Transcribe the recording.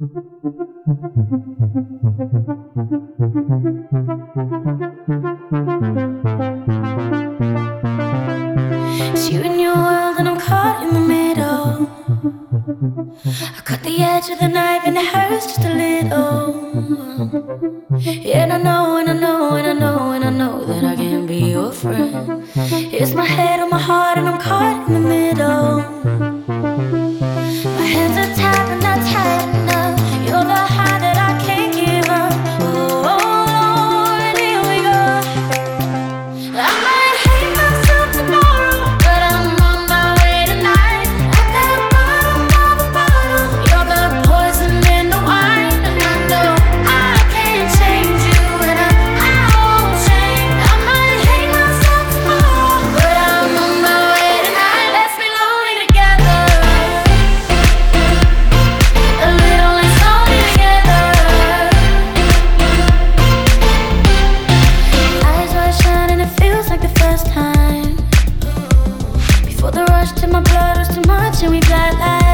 It's you and your world, and I'm caught in the middle. I cut the edge of the knife, and it hurts just a little. And I know, and I know, and I know, and I know that I can't be your friend. It's my head on my heart, and I'm caught in the middle. much and we fly like